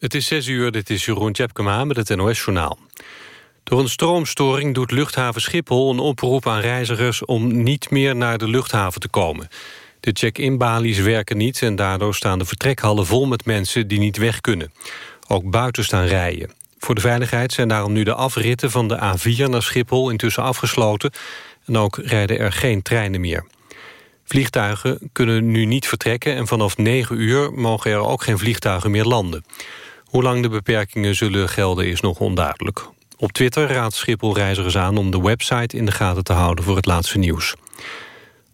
Het is 6 uur, dit is Jeroen Tjepkema met het NOS-journaal. Door een stroomstoring doet luchthaven Schiphol een oproep aan reizigers... om niet meer naar de luchthaven te komen. De check-in-balies werken niet en daardoor staan de vertrekhallen vol met mensen die niet weg kunnen. Ook buiten staan rijen. Voor de veiligheid zijn daarom nu de afritten van de A4 naar Schiphol intussen afgesloten... en ook rijden er geen treinen meer. Vliegtuigen kunnen nu niet vertrekken en vanaf 9 uur mogen er ook geen vliegtuigen meer landen. Hoe lang de beperkingen zullen gelden is nog onduidelijk. Op Twitter raadt Schiphol reizigers aan om de website in de gaten te houden voor het laatste nieuws.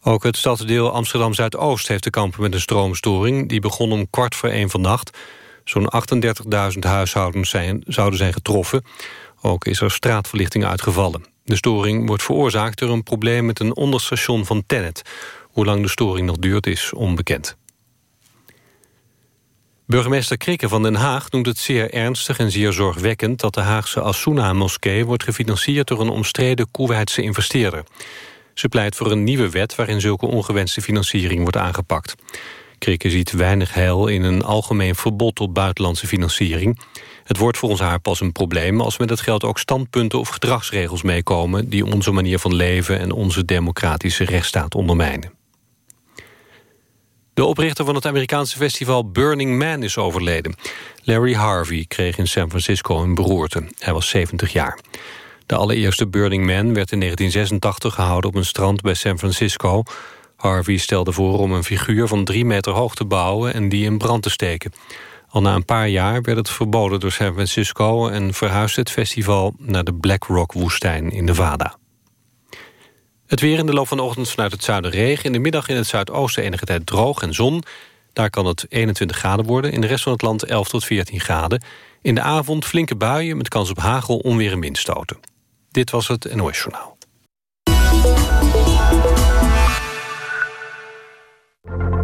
Ook het stadsdeel Amsterdam-Zuidoost heeft te kampen met een stroomstoring. Die begon om kwart voor één vannacht. Zo'n 38.000 huishoudens zijn, zouden zijn getroffen. Ook is er straatverlichting uitgevallen. De storing wordt veroorzaakt door een probleem met een onderstation van Tennet. Hoe lang de storing nog duurt is onbekend. Burgemeester Krikke van Den Haag noemt het zeer ernstig en zeer zorgwekkend... dat de Haagse Asuna-moskee wordt gefinancierd door een omstreden Koeweitse investeerder. Ze pleit voor een nieuwe wet waarin zulke ongewenste financiering wordt aangepakt. Krikke ziet weinig heil in een algemeen verbod op buitenlandse financiering. Het wordt volgens haar pas een probleem als met het geld ook standpunten of gedragsregels meekomen... die onze manier van leven en onze democratische rechtsstaat ondermijnen. De oprichter van het Amerikaanse festival Burning Man is overleden. Larry Harvey kreeg in San Francisco een beroerte. Hij was 70 jaar. De allereerste Burning Man werd in 1986 gehouden op een strand bij San Francisco. Harvey stelde voor om een figuur van drie meter hoog te bouwen en die in brand te steken. Al na een paar jaar werd het verboden door San Francisco... en verhuisde het festival naar de Black Rock-woestijn in Nevada. Het weer in de loop van de ochtend vanuit het zuiden regen. In de middag in het zuidoosten enige tijd droog en zon. Daar kan het 21 graden worden. In de rest van het land 11 tot 14 graden. In de avond flinke buien met kans op hagel, onweer en windstoten. Dit was het NOS Journaal.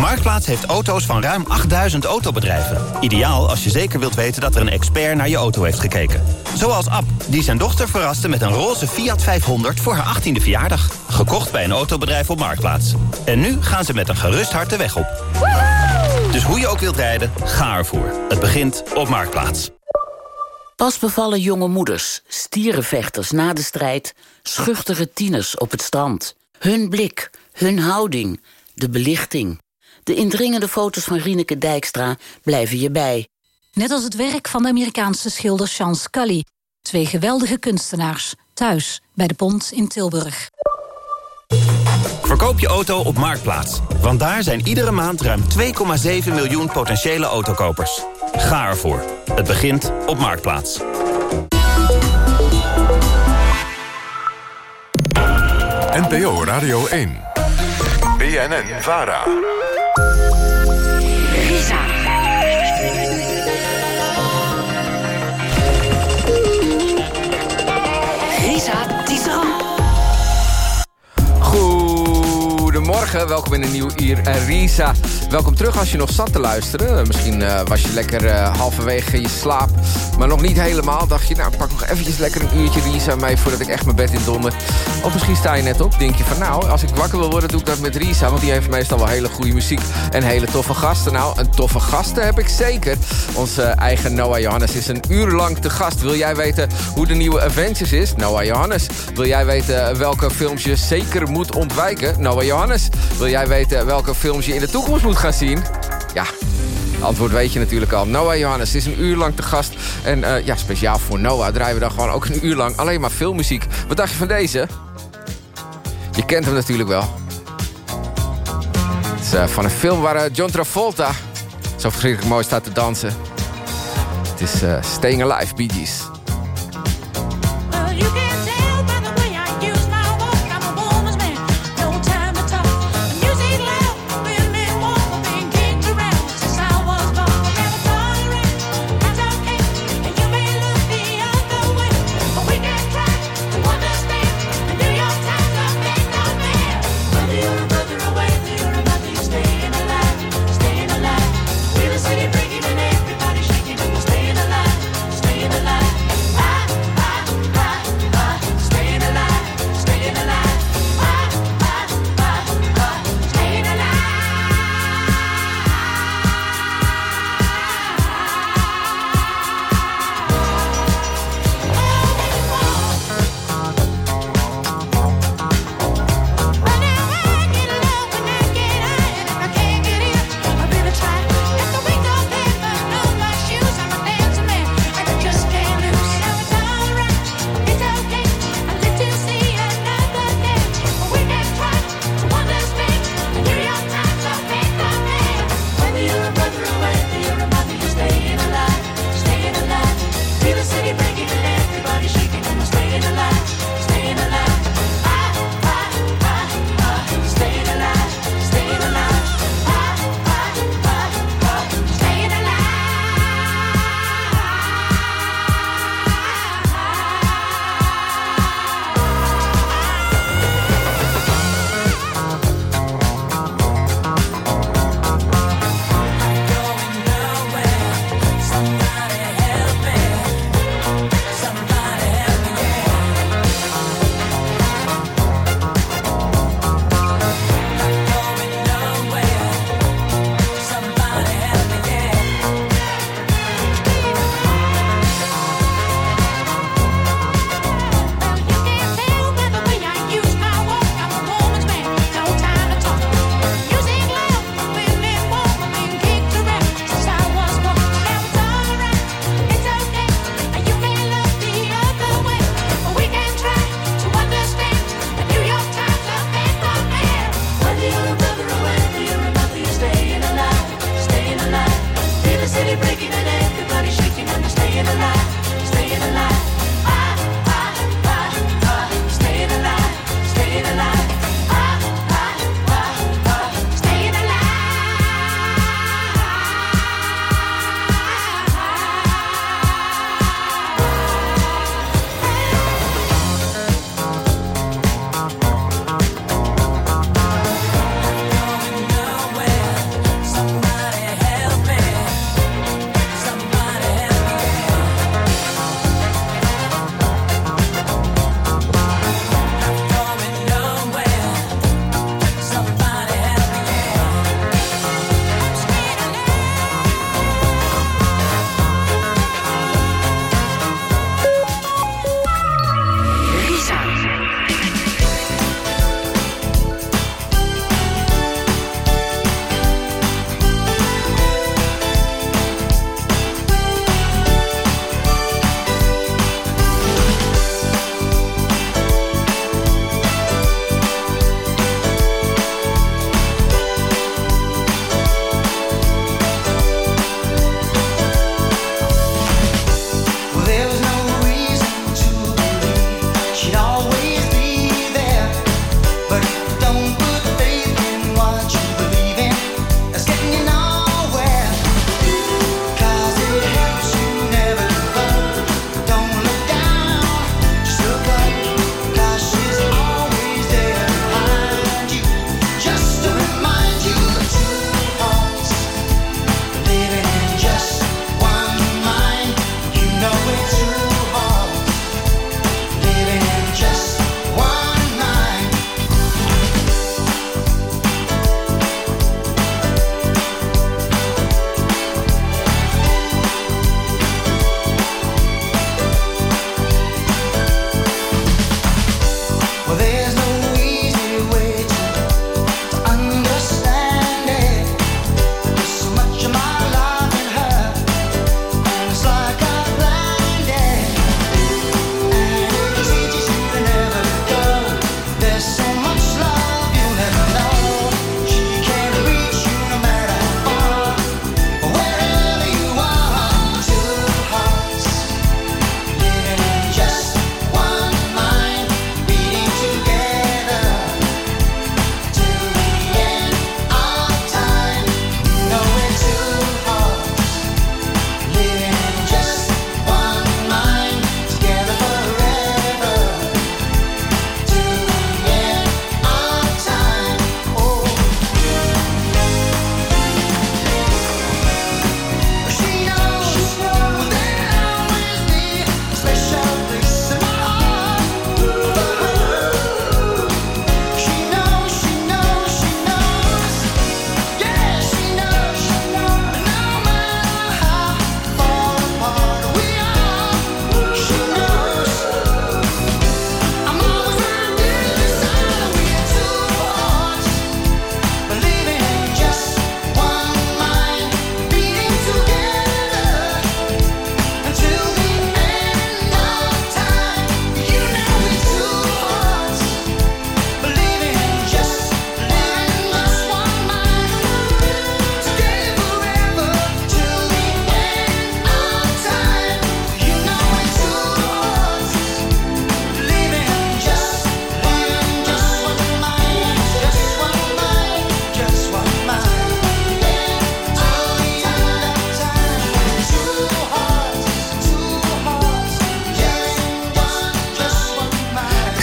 Marktplaats heeft auto's van ruim 8000 autobedrijven. Ideaal als je zeker wilt weten dat er een expert naar je auto heeft gekeken. Zoals Ab, die zijn dochter verraste met een roze Fiat 500 voor haar 18e verjaardag. Gekocht bij een autobedrijf op Marktplaats. En nu gaan ze met een gerust hart de weg op. Dus hoe je ook wilt rijden, ga ervoor. Het begint op Marktplaats. Pas bevallen jonge moeders, stierenvechters na de strijd... schuchtere tieners op het strand. Hun blik, hun houding, de belichting... De indringende foto's van Rieneke Dijkstra blijven je bij. Net als het werk van de Amerikaanse schilder Sean Scully. Twee geweldige kunstenaars, thuis bij de Pont in Tilburg. Verkoop je auto op Marktplaats. Want daar zijn iedere maand ruim 2,7 miljoen potentiële autokopers. Ga ervoor. Het begint op Marktplaats. NPO Radio 1. BNN Vara. Bye. Goedemorgen, welkom in een nieuw Uur Risa. Welkom terug als je nog zat te luisteren. Misschien uh, was je lekker uh, halverwege je slaap maar nog niet helemaal. Dacht je, nou, pak nog eventjes lekker een uurtje Risa mee... voordat ik echt mijn bed in donder. Of misschien sta je net op, denk je van... nou, als ik wakker wil worden, doe ik dat met Risa... want die heeft meestal wel hele goede muziek en hele toffe gasten. Nou, een toffe gasten heb ik zeker. Onze eigen Noah Johannes is een uur lang te gast. Wil jij weten hoe de nieuwe Avengers is? Noah Johannes. Wil jij weten welke films je zeker moet ontwijken? Noah Johannes. Wil jij weten welke films je in de toekomst moet gaan zien? Ja, Antwoord weet je natuurlijk al. Noah Johannes is een uur lang te gast. En uh, ja, speciaal voor Noah draaien we dan gewoon ook een uur lang alleen maar filmmuziek. Wat dacht je van deze? Je kent hem natuurlijk wel. Het is uh, van een film waar uh, John Travolta zo verschrikkelijk mooi staat te dansen. Het is Staying Alive, Bee Gees.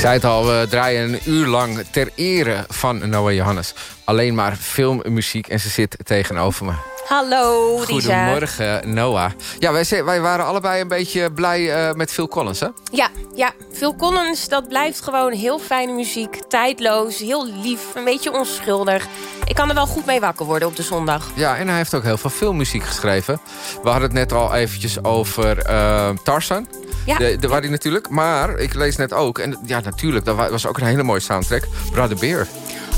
Zei het al, we draaien een uur lang ter ere van Noah Johannes. Alleen maar filmmuziek en ze zit tegenover me. Hallo. Goedemorgen, Noah. Ja, wij, wij waren allebei een beetje blij uh, met Phil Collins, hè? Ja, ja, Phil Collins, dat blijft gewoon heel fijne muziek. Tijdloos, heel lief, een beetje onschuldig. Ik kan er wel goed mee wakker worden op de zondag. Ja, en hij heeft ook heel veel filmmuziek geschreven. We hadden het net al eventjes over uh, Tarzan. Ja. De, de, waar die natuurlijk. Maar ik lees net ook, en ja, natuurlijk, dat was ook een hele mooie soundtrack. Brother Bear.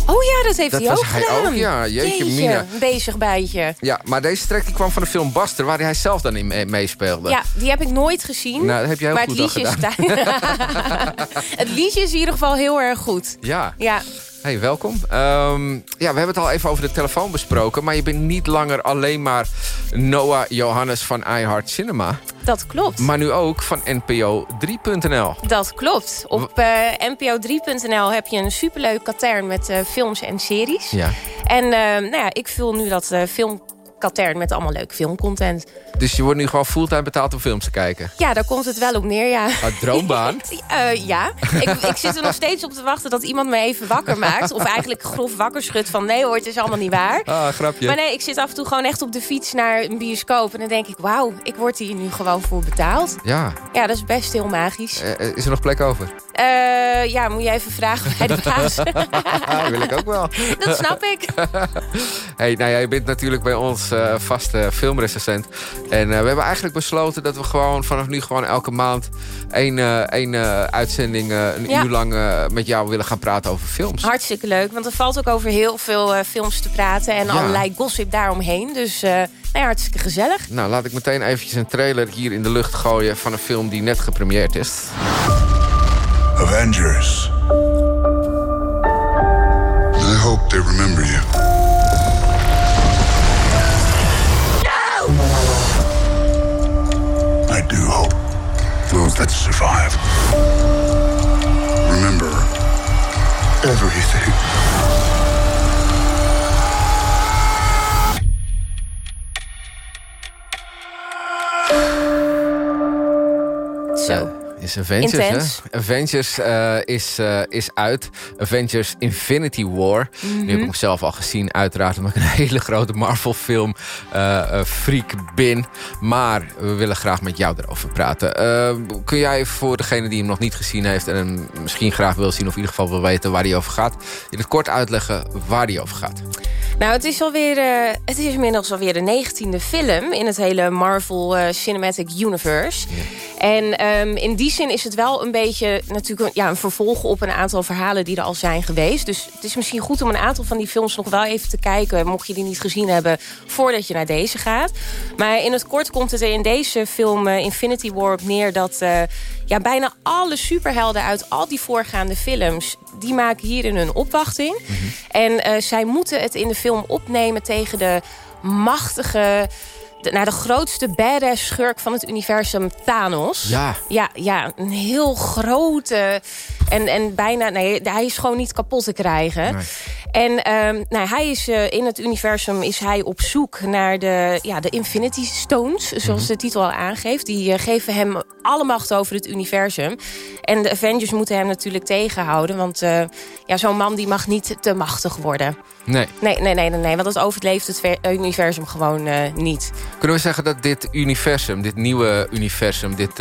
Oh ja, dat heeft hij ook hij gedaan. Ook, ja, jeetje, jeetje Mina. bezig bijtje. Ja, maar deze track die kwam van de film Buster... waar hij zelf dan in meespeelde. Ja, die heb ik nooit gezien. Nou, dat heb jij heel goed het liedje het liedje is in ieder geval heel erg goed. Ja. ja. Hey, welkom. Um, ja, we hebben het al even over de telefoon besproken... maar je bent niet langer alleen maar Noah Johannes van iHeart Cinema. Dat klopt. Maar nu ook van NPO3.nl. Dat klopt. Op uh, NPO3.nl heb je een superleuk katern met uh, films en series. Ja. En uh, nou ja, ik vul nu dat film katern met allemaal leuke filmcontent. Dus je wordt nu gewoon fulltime betaald om films te kijken? Ja, daar komt het wel op neer, ja. Droombaan? uh, ja. ik, ik, zit er nog steeds op te wachten dat iemand me even wakker maakt. Of eigenlijk grof wakker schudt van... nee hoor, het is allemaal niet waar. Ah, grapje. Maar nee, ik zit af en toe gewoon echt op de fiets naar een bioscoop. En dan denk ik, wauw, ik word hier nu gewoon voor betaald. Ja. Ja, dat is best heel magisch. Uh, is er nog plek over? Uh, ja, moet je even vragen bij de baas. dat wil ik ook wel. Dat snap ik. hey, nou ja, je bent natuurlijk bij ons uh, vaste filmrecensent. En uh, we hebben eigenlijk besloten dat we gewoon vanaf nu gewoon elke maand... één, één uitzending een ja. uur lang met jou willen gaan praten over films. Hartstikke leuk, want er valt ook over heel veel films te praten... en ja. allerlei gossip daaromheen. Dus nou ja, hartstikke gezellig. Nou, laat ik meteen eventjes een trailer hier in de lucht gooien... van een film die net gepremieerd is. Avengers. I hope they remember you. No! I do hope those that survive remember everything. Zo. Is Avengers, hè? Avengers uh, is, uh, is uit. Avengers Infinity War. Mm -hmm. Nu heb ik hem zelf al gezien, uiteraard. Omdat ik een hele grote Marvel-film uh, freak ben. Maar we willen graag met jou erover praten. kun jij voor degene die hem nog niet gezien heeft... en hem misschien graag wil zien of in ieder geval wil weten waar hij over gaat... in het kort uitleggen waar hij over gaat? Nou, het is, alweer, het is inmiddels alweer de negentiende film... in het hele Marvel Cinematic Universe. En um, in die zin is het wel een beetje natuurlijk ja, een vervolg op een aantal verhalen die er al zijn geweest. Dus het is misschien goed om een aantal van die films nog wel even te kijken... mocht je die niet gezien hebben, voordat je naar deze gaat. Maar in het kort komt het in deze film uh, Infinity War op neer... dat ja, bijna alle superhelden uit al die voorgaande films... die maken hierin hun opwachting. Mm -hmm. En uh, zij moeten het in de film opnemen tegen de machtige... De, nou, de grootste badass schurk van het universum, Thanos. Ja. Ja, ja een heel grote... En, en bijna... Nee, hij is gewoon niet kapot te krijgen. Nee. En um, nou, hij is, uh, in het universum is hij op zoek naar de, ja, de Infinity Stones. Zoals mm -hmm. de titel al aangeeft. Die uh, geven hem alle macht over het universum. En de Avengers moeten hem natuurlijk tegenhouden. Want uh, ja, zo'n man die mag niet te machtig worden. Nee. Nee, nee, nee, nee, nee want dat overleeft het universum gewoon niet. Kunnen we zeggen dat dit universum, dit nieuwe universum... dit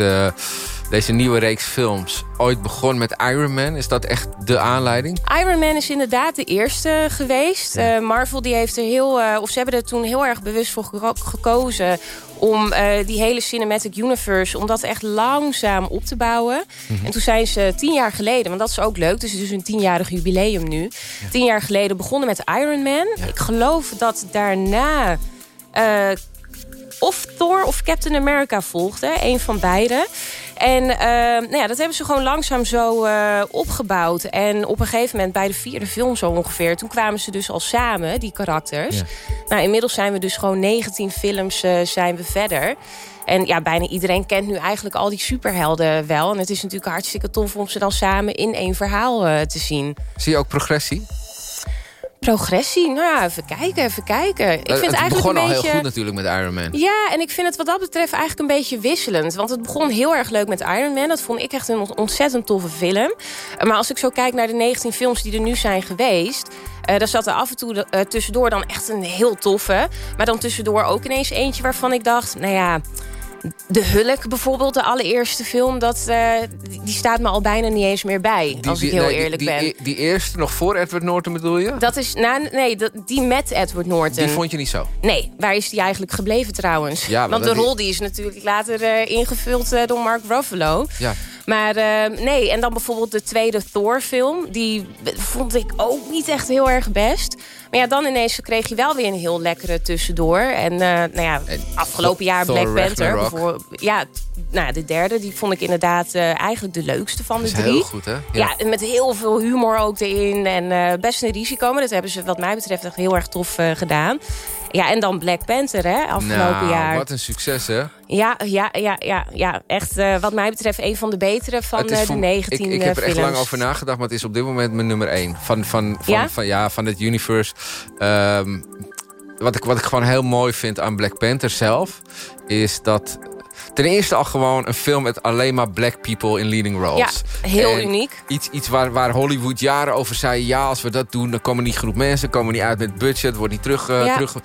deze nieuwe reeks films ooit begon met Iron Man? Is dat echt de aanleiding? Iron Man is inderdaad de eerste geweest. Ja. Uh, Marvel die heeft er heel, uh, of ze hebben er toen heel erg bewust voor geko gekozen om uh, die hele cinematic universe, om dat echt langzaam op te bouwen. Mm -hmm. En toen zijn ze tien jaar geleden, want dat is ook leuk, dus het is dus een tienjarig jubileum nu. Ja. Tien jaar geleden begonnen met Iron Man. Ja. Ik geloof dat daarna of Thor of Captain America volgde. Een van beide. En uh, nou ja, dat hebben ze gewoon langzaam zo uh, opgebouwd. En op een gegeven moment, bij de vierde film zo ongeveer... toen kwamen ze dus al samen, die karakters. Ja. Nou, inmiddels zijn we dus gewoon 19 films uh, zijn we verder. En ja, bijna iedereen kent nu eigenlijk al die superhelden wel. En het is natuurlijk hartstikke tof om ze dan samen in één verhaal te zien. Zie je ook progressie? Progressie? Nou ja, even kijken, even kijken. Ik vind het eigenlijk begon een al beetje... heel goed natuurlijk met Iron Man. Ja, en ik vind het wat dat betreft eigenlijk een beetje wisselend. Want het begon heel erg leuk met Iron Man. Dat vond ik echt een ontzettend toffe film. Maar als ik zo kijk naar de 19 films die er nu zijn geweest... eh daar zat er af en toe eh, tussendoor dan echt een heel toffe. Maar dan tussendoor ook ineens eentje waarvan ik dacht... nou ja, de Hulk bijvoorbeeld, de allereerste film... Dat, eh, die- staat me al bijna niet eens meer bij, Die- als ik heel nee, eerlijk die, ben. Die, die eerste, nog voor Edward Norton bedoel je? Dat is, nou, nee, dat, die met Edward Norton. Die vond je niet zo? Nee, waar is die eigenlijk gebleven trouwens? Ja, Want de rol die is natuurlijk later eh, ingevuld eh, door Mark Ruffalo. Ja. Maar eh, nee, en dan bijvoorbeeld de tweede Thor-film. Die vond ik ook niet echt heel erg best. Maar ja, dan ineens kreeg je wel weer een heel lekkere tussendoor. En eh, nou ja, afgelopen jaar Thor Black Panther. Ja, nou, ja, de derde, die vond ik inderdaad eh, eigenlijk de leukste van de drie. heel goed, hè? Ja. en met heel veel humor ook erin. En eh, best een risico. Maar dat hebben ze wat mij betreft echt heel erg tof gedaan. Ja, en dan Black Panther, hè, afgelopen nou, jaar. wat een succes, hè? Ja, ja, ja, ja, ja. echt eh, wat mij betreft een van de betere van eh, de 19 ik, ik heb er echt lang over nagedacht, maar het is op dit moment mijn nummer 1. Van, van, van, Ja? van, ja, van het universe. Ehm, wat, ik, wat ik gewoon heel mooi vind aan Black Panther zelf... is dat ten eerste al gewoon een film met alleen maar black people in leading roles. Ja, heel En uniek. Iets, iets waar, waar Hollywood jaren over zei... ja, als we dat doen, dan komen niet genoeg mensen... komen niet uit met budget, wordt niet terug... eh, Ja. terug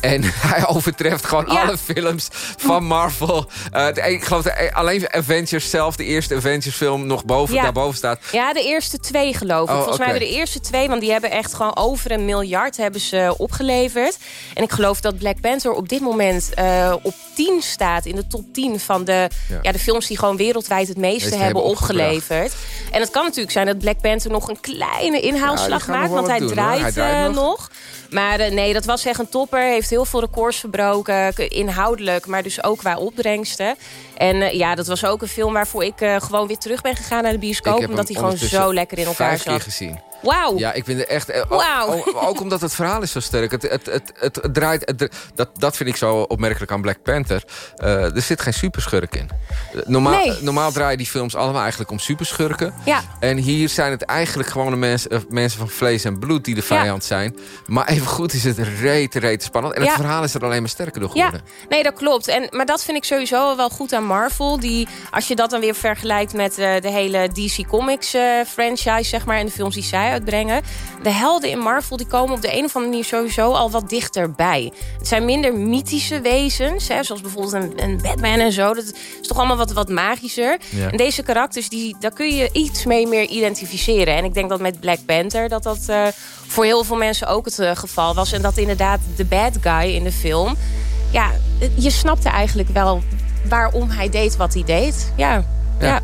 en hij overtreft gewoon Ja. alle films van Marvel. Eh, de- ik geloof dat alleen Avengers zelf, de eerste Avengers film... nog boven, daarboven staat. Ja, de eerste twee geloof ik. Oh, Volgens mij hebben de eerste twee, want die hebben echt gewoon over een miljard hebben ze opgeleverd. En ik geloof dat Black Panther op dit moment eh, op 10 staat in de top 10 van de, Ja. ja. de films die gewoon wereldwijd het meeste hebben opgeleverd. En het kan natuurlijk zijn dat Black Panther nog een kleine inhaalslag maakt, want hij doen, draait, Hij draait eh, nog. nog. Maar eh, nee, dat was echt een topper. Heeft heel veel records verbroken. Inhoudelijk, maar dus ook qua opbrengsten. En eh, ja, dat was ook een film waarvoor ik gewoon weer terug ben gegaan naar de Ik bioscoop. heb Omdat hem hij gewoon zo lekker in elkaar vijf keer zat. gezien. Wauw. Ja, ik vind het echt... eh, ook- Wauw. Ook, ook omdat het verhaal is zo sterk. Het, het, het, het, het draait... het dat, dat vind ik zo opmerkelijk aan Black Panther. Eh, er zit geen superschurk in. Eh, Normaal, Nee. normaal draaien die films allemaal eigenlijk om superschurken. Ja. En hier zijn het eigenlijk gewoon de mensen, mensen van vlees en bloed die de vijand zijn. Maar even goed is het rete, rete spannend. En het Ja. verhaal is er alleen maar sterker door Ja, geworden. nee, dat klopt. En, maar dat vind ik sowieso wel goed aan Marvel. Die, als je dat dan weer vergelijkt met de hele DC Comics franchise, zeg maar, en de films die zij uitbrengen. De helden in Marvel die komen op de een of andere manier sowieso al wat dichterbij. Het zijn minder mythische wezens, hè, zoals bijvoorbeeld een, een Batman en zo. Dat is toch allemaal wat, wat magischer. Ja. En deze karakters, die, daar kun je iets mee meer identificeren. En ik denk dat met Black Panther dat dat eh, voor heel veel mensen ook het eh, geval was. En dat inderdaad de bad guy in de film... Ja, je snapte eigenlijk wel waarom hij deed wat hij deed. Ja, Ja. ja.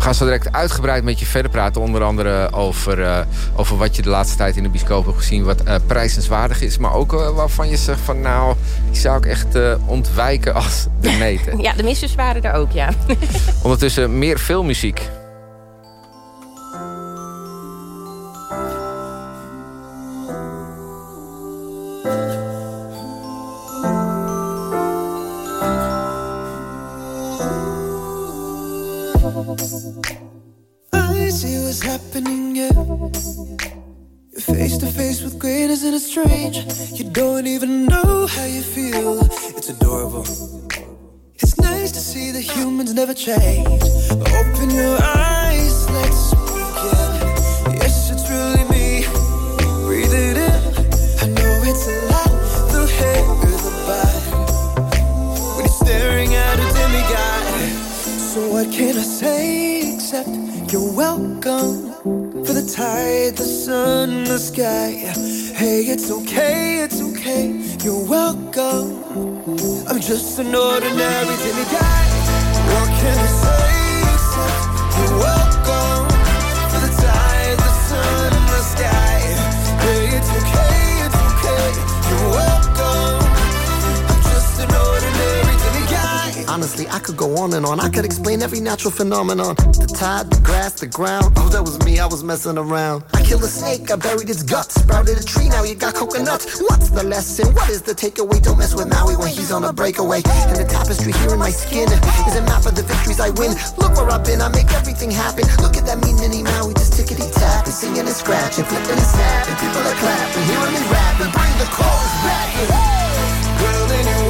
We gaan zo direct uitgebreid met je verder praten. Onder andere over, eh, over wat je de laatste tijd in de bioscoop hebt gezien. Wat eh, prijzenswaardig is. Maar ook eh, waarvan je zegt van nou, die zou ik echt ontwijken als de neten. ja, de missers waren er ook, ja. Ondertussen meer filmmuziek. I see what's happening, yeah. You're face to face with greatness and it's strange. You don't even know how you feel. It's adorable. It's nice to see that humans never change. Open your eyes, let's what can I say except you're welcome for the tide, the sun, the sky. Hey, it's okay, it's okay. You're welcome. I'm just an ordinary demigod. What can I say except you're welcome Honestly, I could go on and on. I could explain every natural phenomenon. The tide, the grass, the ground. Oh, that was me, I was messing around. I killed a snake, I buried its guts. Sprouted a tree, now you got coconuts. What's the lesson? What is the takeaway? Don't mess with Maui when he's on a breakaway. And the tapestry here in my skin is a map of the victories I win. Look where I've been, I make everything happen. Look at that mean mini Maui, just tickety tap and singing and scratching, flipping and snapping. People are clapping, hearing me rapping. Bring the chorus back in. Girl, anyway,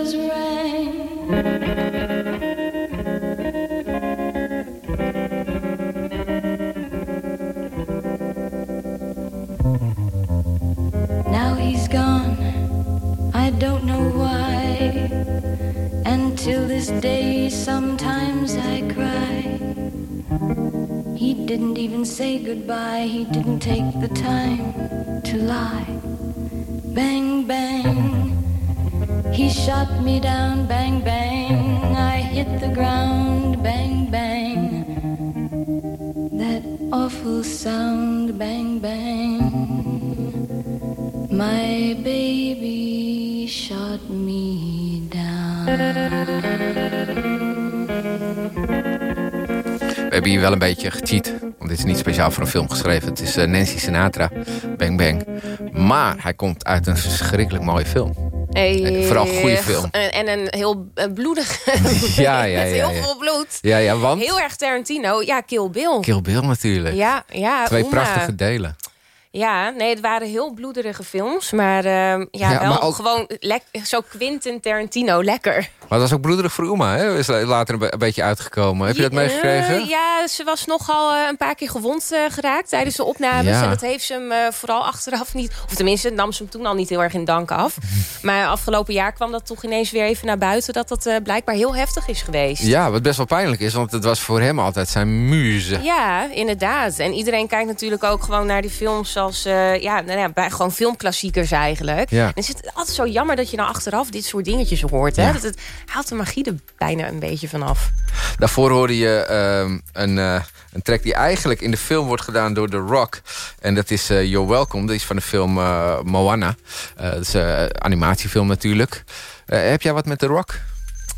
Until this day, sometimes I cry. He didn't even say goodbye, he didn't take the time to lie. Bang, bang, he shot me down, bang, bang. I hit the ground, bang, bang. That awful sound, bang, bang. My baby shot me. We hebben hier wel een beetje gecheat. Want dit is niet speciaal voor een film geschreven. Het is eh, Nancy Sinatra, Bang Bang. Maar hij komt uit een verschrikkelijk mooie film. Hey, Vooral een goede film. En en een heel eh, bloedig. Ja, ja, Met ja, heel veel bloed. Ja, ja, want Heel erg Tarantino. Ja, Kill Bill. Kill Bill natuurlijk. Ja, ja. Twee Uma. prachtige delen. Ja, nee, het waren heel bloederige films. Maar ehm, ja, Ja, wel maar ook- gewoon zo Quentin Tarantino, lekker. Maar dat was ook bloederig voor Uma, hè? Is later een, be- een beetje uitgekomen. Heb je dat Eh, meegekregen? ja, ze was nogal eh, een paar keer gewond eh, geraakt tijdens de opnames. Ja. En dat heeft ze hem eh, vooral achteraf niet... Of tenminste, nam ze hem toen al niet heel erg in dank af. maar afgelopen jaar kwam dat toch ineens weer even naar buiten... dat dat eh, blijkbaar heel heftig is geweest. Ja, wat best wel pijnlijk is, want het was voor hem altijd zijn muze. Ja, inderdaad. En iedereen kijkt natuurlijk ook gewoon naar die films als... eh, ja, nou ja, bij, gewoon filmklassiekers eigenlijk. Ja. En het is altijd zo jammer dat je nou achteraf dit soort dingetjes hoort. Hè? Ja. Dat het haalt de magie er bijna een beetje vanaf. Daarvoor hoorde je ehm, een, eh, een track die eigenlijk in de film wordt gedaan door The Rock. En dat is eh, You're Welcome. Dat is van de film Moana. Dat is een animatiefilm natuurlijk. Heb jij wat met The Rock?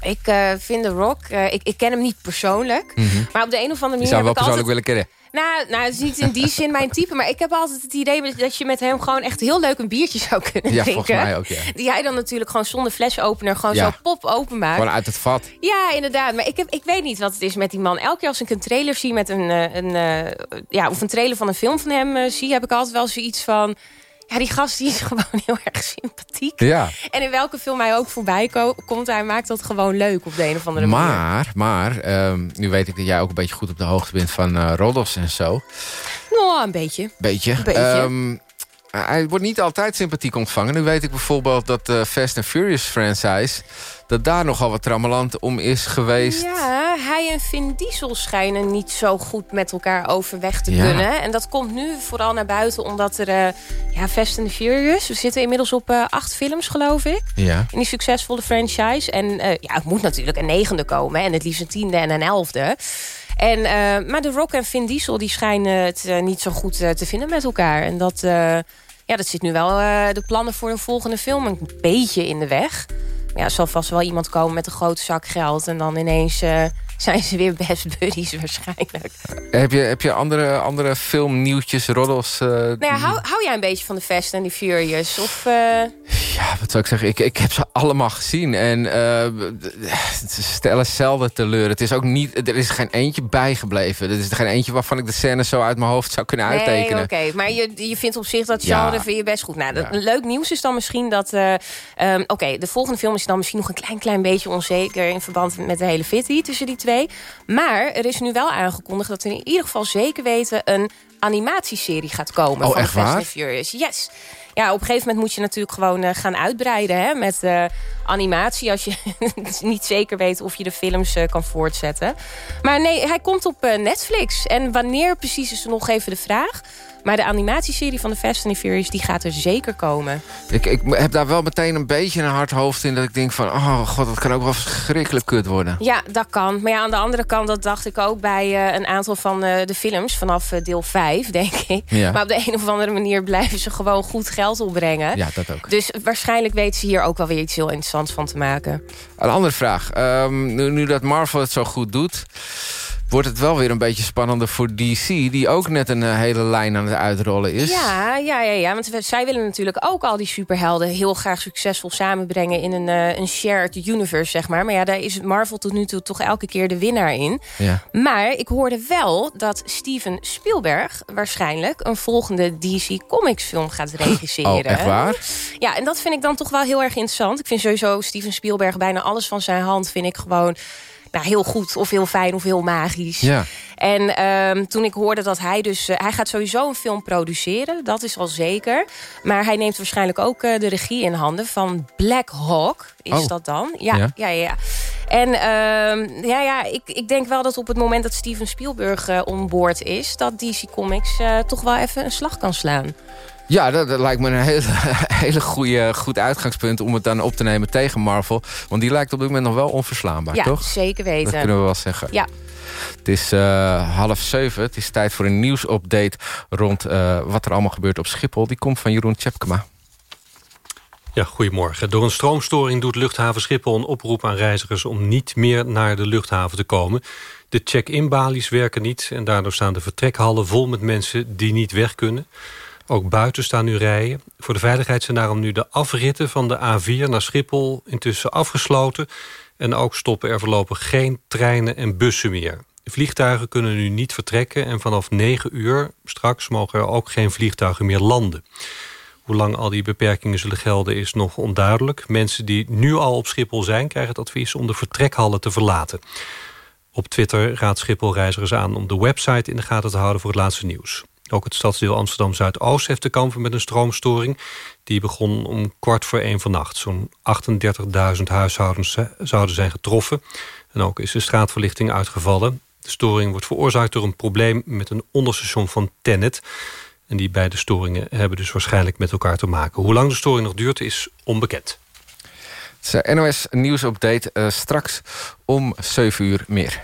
Ik vind The Rock... ik, ik ken hem niet persoonlijk. Mhm. Maar op de een of andere manier zou heb wel persoonlijk altijd... willen kennen. Nou, nou, het is niet in die zin mijn type. Maar ik heb altijd het idee dat je met hem gewoon echt heel leuk een biertje zou kunnen Ja, drinken. volgens mij ook, ja. Die hij dan natuurlijk gewoon zonder flesopener gewoon Ja. zo pop openmaakt. Gewoon uit het vat. Ja, inderdaad. Maar ik, heb, ik weet niet wat het is met die man. Elke keer als ik een trailer zie met een, eh, een, eh, ja, of een trailer van een film van hem eh, zie, heb ik altijd wel zoiets van. Ja, die gast die is gewoon heel erg sympathiek. Ja. En in welke film hij ook voorbij ko- komt, hij maakt dat gewoon leuk op de een of andere manier. Maar, maar ehm, nu weet ik dat jij ook een beetje goed op de hoogte bent van Rodolfs en zo. Nou, een beetje. Beetje. Een beetje. Ehm, hij wordt niet altijd sympathiek ontvangen. Nu weet ik bijvoorbeeld dat de Fast and Furious franchise... dat daar nogal wat trammeland om is geweest. Ja, hij en Vin Diesel schijnen niet zo goed met elkaar overweg te Ja. kunnen. En dat komt nu vooral naar buiten omdat er... eh, ja, Fast and Furious, we zitten inmiddels op eh, acht films, geloof ik. Ja. In die succesvolle franchise. En eh, ja, het moet natuurlijk een negende komen. En het liefst een tiende en een elfde. En, eh, maar The Rock en Vin Diesel die schijnen het eh, niet zo goed eh, te vinden met elkaar. En dat, eh, ja, dat zit nu wel eh, de plannen voor een volgende film een beetje in de weg. Ja, er zal vast wel iemand komen met een grote zak geld. En dan ineens eh, zijn ze weer best buddies waarschijnlijk. Heb je, heb je andere, andere filmnieuwtjes, roddels? eh, Nou ja, hou, hou jij een beetje van de Fast and the Furious? Of, eh, Ja, wat zou ik zeggen? Ik, ik heb ze allemaal gezien. En eh, ze stellen zelden teleur. Het is ook niet, er is geen eentje bijgebleven. Er is er geen eentje waarvan ik de scène zo uit mijn hoofd zou kunnen Nee, uittekenen. oké. Maar je, je vindt op zich dat Ja. genre vind je best goed. Nou, dat, leuk nieuws is dan misschien dat... eh, ehm, oké, de volgende film is dan misschien nog een klein, klein beetje onzeker... in verband met de hele fitty tussen die twee. Maar er is nu wel aangekondigd dat er in ieder geval zeker weten... een animatieserie gaat komen Oh, van echt Fast and Furious. Yes. Ja, op een gegeven moment moet je natuurlijk gewoon eh, gaan uitbreiden hè, met eh, animatie. Als je niet zeker weet of je de films eh, kan voortzetten. Maar nee, hij komt op Netflix. En wanneer precies is nog even de vraag. Maar de animatieserie van de Fast and the Furious die gaat er zeker komen. Ik, ik heb daar wel meteen een beetje een hard hoofd in... dat ik denk van, oh god, dat kan ook wel verschrikkelijk kut worden. Ja, dat kan. Maar ja, aan de andere kant, dat dacht ik ook bij een aantal van de films. Vanaf deel 5, denk ik. Ja. Maar op de een of andere manier blijven ze gewoon goed geld opbrengen. Ja, dat ook. Dus waarschijnlijk weten ze hier ook wel weer iets heel interessants van te maken. Een andere vraag. Ehm, nu, nu dat Marvel het zo goed doet... wordt het wel weer een beetje spannender voor DC... die ook net een eh, hele lijn aan het uitrollen is. Ja, ja, ja, ja. Want zij willen natuurlijk ook al die superhelden heel graag succesvol samenbrengen in een, eh, een shared universe, zeg maar. Maar ja, daar is Marvel tot nu toe toch elke keer de winnaar in. Ja. Maar ik hoorde wel dat Steven Spielberg waarschijnlijk een volgende DC Comics film gaat regisseren. Oh, echt waar? Ja, en dat vind ik dan toch wel heel erg interessant. Ik vind sowieso Steven Spielberg bijna alles van zijn hand vind ik gewoon nou, heel goed of heel fijn of heel magisch. Ja. En ehm, toen ik hoorde dat hij dus... eh, hij gaat sowieso een film produceren, dat is al zeker. Maar hij neemt waarschijnlijk ook eh, de regie in handen van Black Hawk. Is Oh. dat dan? Ja, Ja. ja, ja. En ehm, ja, ja, ik, ik denk wel dat op het moment dat Steven Spielberg eh onboord is... dat DC Comics toch wel even een slag kan slaan. Ja, dat, dat lijkt me een hele, hele goede, goed uitgangspunt... om het dan op te nemen tegen Marvel. Want die lijkt op dit moment nog wel onverslaanbaar, ja, toch? zeker weten. Dat kunnen we wel zeggen. Ja. Het is eh, half zeven. Het is tijd voor een nieuwsupdate... rond eh, wat er allemaal gebeurt op Schiphol. Die komt van Jeroen Tjepkema. Ja, goedemorgen. Door een stroomstoring doet luchthaven Schiphol een oproep aan reizigers... om niet meer naar de luchthaven te komen. De check-in balies werken niet... en daardoor staan de vertrekhallen vol met mensen die niet weg kunnen. Ook buiten staan nu rijen. Voor de veiligheid zijn daarom nu de afritten van de A4 naar Schiphol... intussen afgesloten. En ook stoppen er voorlopig geen treinen en bussen meer. Vliegtuigen kunnen nu niet vertrekken... en vanaf 9 uur straks mogen er ook geen vliegtuigen meer landen. Hoe lang al die beperkingen zullen gelden is nog onduidelijk. Mensen die nu al op Schiphol zijn... krijgen het advies om de vertrekhallen te verlaten. Op Twitter raadt Schiphol reizigers aan om de website in de gaten te houden voor het laatste nieuws. Ook het stadsdeel Amsterdam-Zuidoost heeft te kampen met een stroomstoring. Die begon om kwart voor één vannacht. Zo'n 38.000 huishoudens zouden zijn getroffen. En ook is de straatverlichting uitgevallen. De storing wordt veroorzaakt door een probleem met een onderstation van Tennet. En die beide storingen hebben dus waarschijnlijk met elkaar te maken. Hoe lang de storing nog duurt is onbekend. Het is eh, NOS Nieuwsupdate. eh straks om 7 uur meer.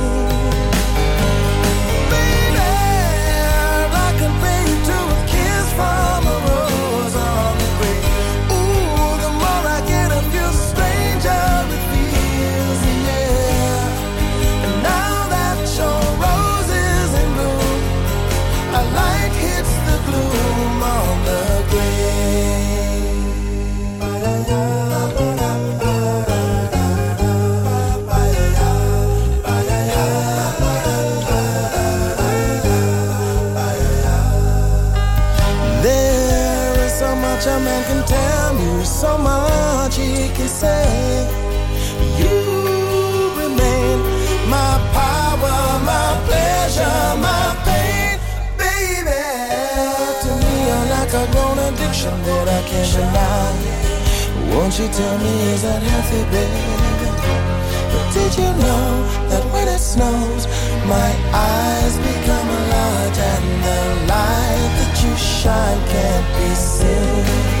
Won't you tell me is that healthy, baby? But did you know that when it snows, my eyes become large and the light that you shine can't be seen?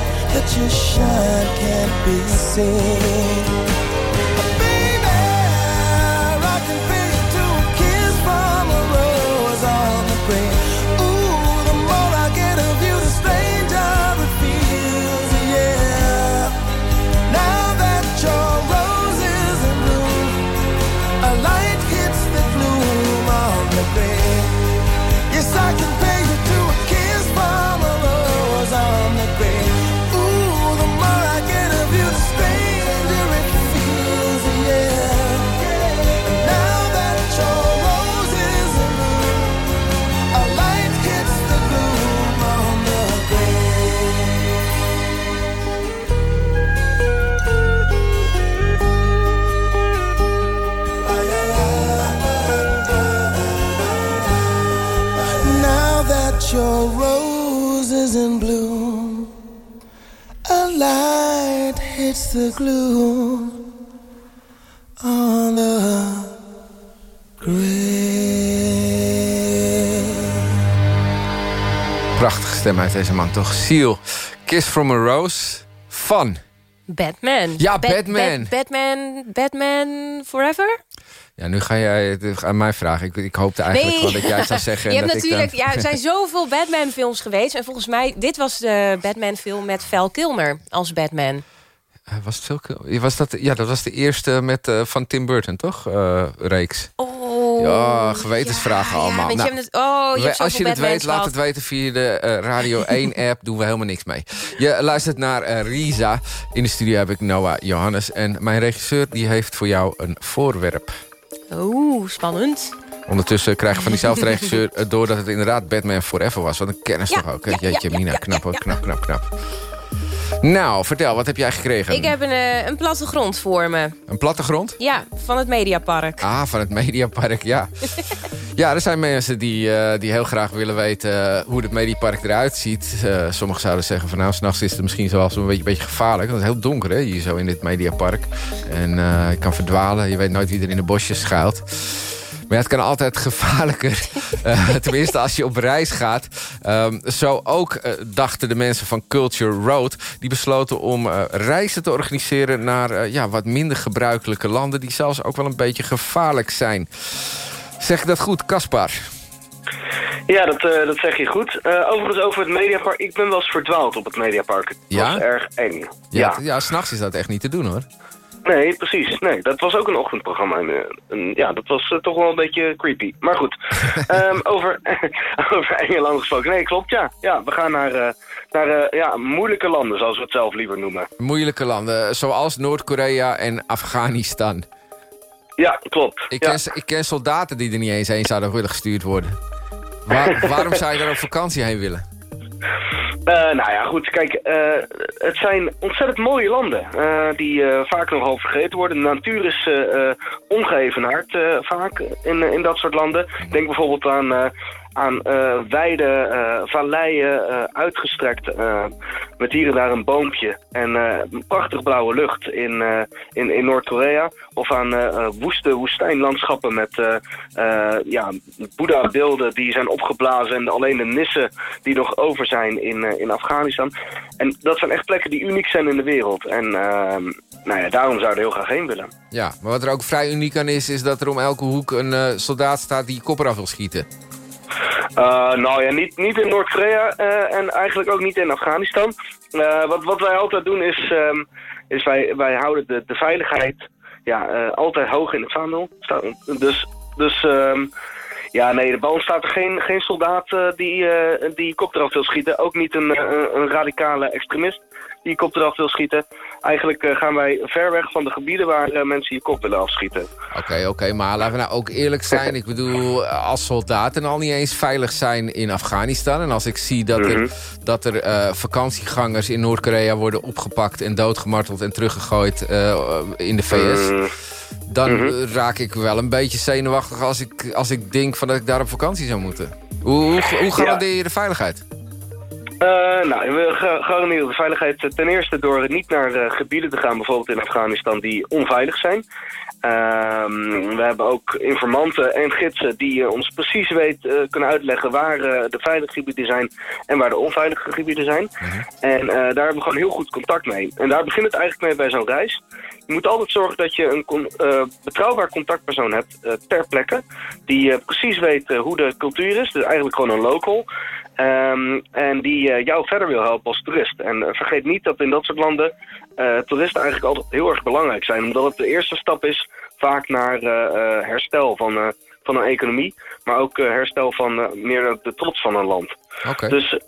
that your shine can't be seen? Baby, I can feel to kiss from a rose on the grave. The gloom on the Prachtige stem uit deze man, toch? Seal, Kiss from a Rose, Fun. Batman. Ja, Bat- Batman. Bat- Batman. Batman Forever? Ja, nu ga jij aan mij vragen. Ik, ik hoopte eigenlijk wel dat jij zou zeggen... Je hebt dat ik natuurlijk, dan- ja, er zijn zoveel Batman-films geweest. En volgens mij, dit was de Batman-film met Val Kilmer als Batman. Eh, Was het was dat, ja, dat was de eerste met, eh, van Tim Burton, toch? Eh, reeks. Oh, ja, gewetensvragen ja, allemaal. je Nou, hebt het- oh, je als je het weet, laat het weten via de Radio 1-app. doen we helemaal niks mee. Je luistert naar Risa. In de studio heb ik Noah Johannes. En mijn regisseur die heeft voor jou een voorwerp. Oeh, spannend. Ondertussen krijg ik van diezelfde regisseur eh, door dat het inderdaad Batman Forever was. Wat een kennis Ja, toch ook. ja, Jeetje, ja, Mina, ja, knap hoor. Knap, knap, knap. Nou, vertel, wat heb jij gekregen? Ik heb een, eh, een plattegrond voor me. Een plattegrond? Ja, van het Mediapark. Ah, van het Mediapark, ja. Ja, er zijn mensen die, eh, die heel graag willen weten eh, hoe het Mediapark eruit ziet. Uh, sommigen zouden zeggen van nou, s'nachts is het misschien zelfs een beetje, beetje gevaarlijk. Want het is heel donker hè, hier zo in dit Mediapark. En je kan verdwalen, je weet nooit wie er in de bosjes schuilt. Maar ja, het kan altijd gevaarlijker. tenminste, als je op reis gaat. Um, zo ook dachten de mensen van Culture Road. Die besloten om reizen te organiseren naar ja, wat minder gebruikelijke landen. Die zelfs ook wel een beetje gevaarlijk zijn. Zeg dat goed, Caspar? Ja, dat, uh, dat zeg je goed. Uh, overigens over het Mediapark. Ik ben wel eens verdwaald op het Mediapark. Het ja? was erg eng. Ja, ja. ja s'nachts is dat echt niet te doen hoor. Nee, precies. Nee, dat was ook een ochtendprogramma. En, ja, dat was uh, toch wel een beetje creepy. Maar goed, um, over, over enge landen gesproken. Nee, klopt, ja. Ja, we gaan naar, naar ja, moeilijke landen, zoals we het zelf liever noemen. Moeilijke landen, zoals Noord-Korea en Afghanistan. Ja, klopt. Ik, Ken, ik ken soldaten die er niet eens heen zouden willen gestuurd worden. waarom zou je daar op vakantie heen willen? Uh, nou ja, goed, kijk, uh, het zijn ontzettend mooie landen uh, die vaak nogal vergeten worden. De natuur is ongeëvenaard vaak in, in dat soort landen. Denk bijvoorbeeld aan aan uh, weide uh, valleien uh, uitgestrekt. met hier en daar een boompje. En prachtig blauwe lucht in, in, in Noord-Korea. Of aan woeste woestijnlandschappen met ja, Boeddha-beelden die zijn opgeblazen. En alleen de nissen die nog over zijn in, in Afghanistan. En dat zijn echt plekken die uniek zijn in de wereld. En ehm, nou ja, daarom zou je er heel graag heen willen. Ja, maar wat er ook vrij uniek aan is... is dat er om elke hoek een soldaat staat die kop eraf wil schieten. Uh, nou ja, niet, niet in Noord-Korea uh, en eigenlijk ook niet in Afghanistan. Uh, wat, wat wij altijd doen is, um, is wij, wij houden de, de veiligheid ja, altijd hoog in het vaandel. Dus, dus um, ja, nee, bij ons staat er geen, geen soldaat die, die kop eraf wil schieten. Ook niet een, een radicale extremist die kop eraf wil schieten. Eigenlijk uh, gaan wij ver weg van de gebieden waar uh, mensen je kop willen afschieten. Oké, oké, maar laten we nou ook eerlijk zijn. Ik bedoel, als soldaten al niet eens veilig zijn in Afghanistan... en als ik zie dat er, mm -hmm. dat er uh, vakantiegangers in Noord-Korea worden opgepakt... en doodgemarteld en teruggegooid in de VS... Mm -hmm. dan mm -hmm. raak ik wel een beetje zenuwachtig als ik, als ik denk van dat ik daar op vakantie zou moeten. Hoe, hoe, hoe garandeer je de veiligheid? Uh, nou, we garanderen de veiligheid ten eerste door niet naar uh, gebieden te gaan, bijvoorbeeld in Afghanistan, die onveilig zijn. Uh, we hebben ook informanten en gidsen die ons precies weet, kunnen uitleggen waar de veilige gebieden zijn en waar de onveilige gebieden zijn. -huh. En daar hebben we gewoon heel goed contact mee. En daar begint het eigenlijk mee bij zo'n reis. Je moet altijd zorgen dat je een con betrouwbaar contactpersoon hebt ter plekke, die precies weet hoe de cultuur is, dus eigenlijk gewoon een local. Um, en die uh, jou verder wil helpen als toerist. En uh, vergeet niet dat in dat soort landen uh, toeristen eigenlijk altijd heel erg belangrijk zijn. Omdat het de eerste stap is vaak naar herstel van, van een economie. Maar ook herstel van meer de trots van een land. Okay. Dus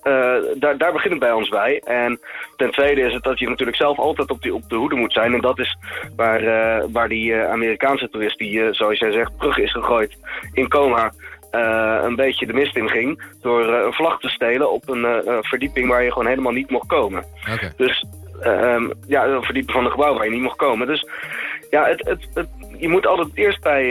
daar, daar begint het bij ons bij. En ten tweede is het dat je natuurlijk zelf altijd op, die, op de hoede moet zijn. En dat is waar, waar die Amerikaanse toerist die, zoals jij zegt, terug is gegooid in coma... Uh, een beetje de mist in ging door uh, een vlag te stelen op een uh, verdieping waar je gewoon helemaal niet mocht komen. Okay. Dus um, ja, een verdieping van een gebouw waar je niet mocht komen. Dus ja, het, het, het, je moet altijd eerst bij